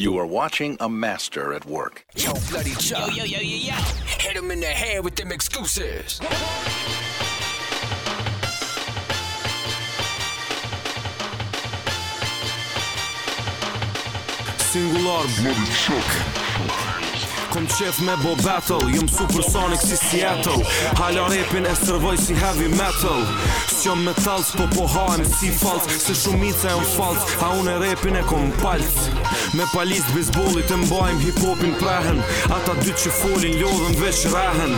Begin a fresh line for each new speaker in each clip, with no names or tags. You are watching a master at work. Yo, bloody Yo, yo, yo, yo, yo. Hit him in the head with them excuses. Singular bloody chop. Kom qef me bo battle Jëm super sonic si Seattle Hala rapin e sërvoj si heavy metal S'jom me thals po po ha si fals Se shumica e më fals A un e rapin e kom palc Me palis të bizbolit mbajm hip hopin prehen Ata dy që folin lodhen veç rehen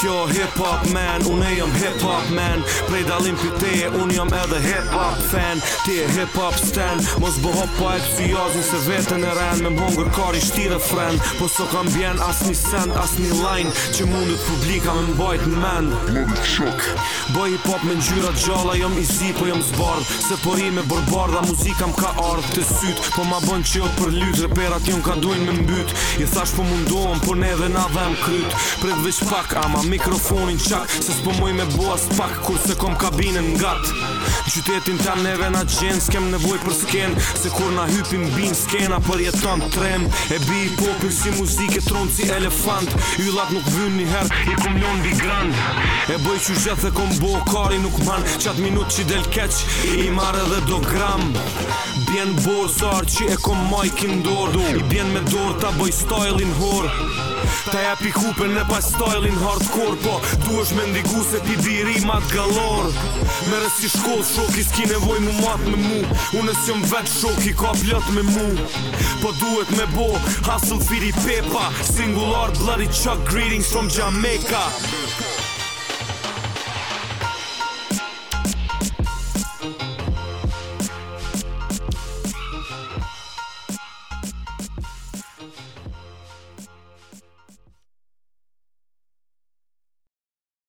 Kjo hip hop man, unë e jëm hip hop man Prej dalim për te, unë jëm edhe hip hop fan Ti e hip hop stan Mos bëho pa e të se vetën e ren Me mhongër kar i shtire friend Po së so kam bjë vjen as një send, as një line Që mundët publika me mbajt në mend Mëndë shok Bëj hip hop me njyra gjalla, jom i zi, po jom zbard Se pori me borbarda, muzika më ka ardhë të syt Po ma bën që jo për lyt, reperat jom ka dojnë me mbyt I thash po mundohem, por ne dhe na dhe më kryt Pret veç pak, ama mikrofonin qak Se s'po moj me bo as pak, kur se kom kabinën ngat Qytetin tam neve na gjen, s'kem nevoj për sken Se kur na hypim bin, skena për jeton trem E bi popin si muzike tronë si elefant Yllat nuk vynë një herë, i kum njën bi grand E bëj që gjithë dhe kom bo, kari nuk manë Qatë minut që del keq, i marë edhe do gram Bjen borë sarë që e kom majkin dorë I bjen me dorë ta bëj stajlin horë Ta ja pi kupe në pa stajlin hardcore Po duesh me ndigu se ti diri mat galor Me rësi shkoll shoki s'ki nevoj mu mat me mu Unës jom vet shoki ka plët me mu Po duhet me bo hustle fit pepa Singular bloody chuck greetings from Jamaica Jamaica